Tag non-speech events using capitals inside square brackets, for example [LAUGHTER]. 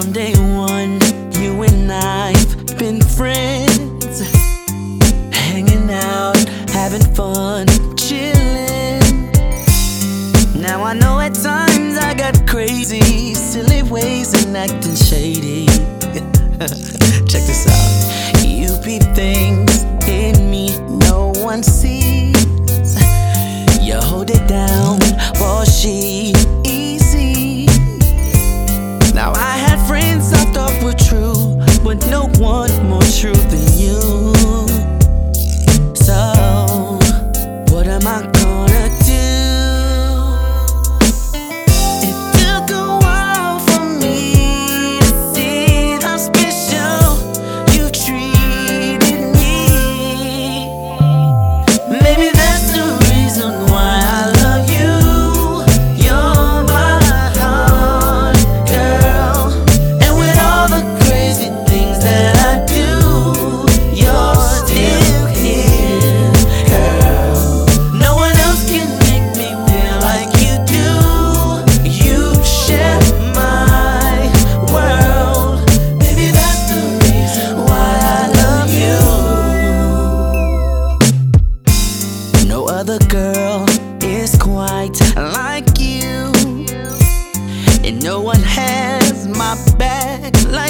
from day one. You and I've been friends, hanging out, having fun, chilling. Now I know at times I got crazy, silly ways and acting shady. [LAUGHS] Check this out. You be things in me, no one sees.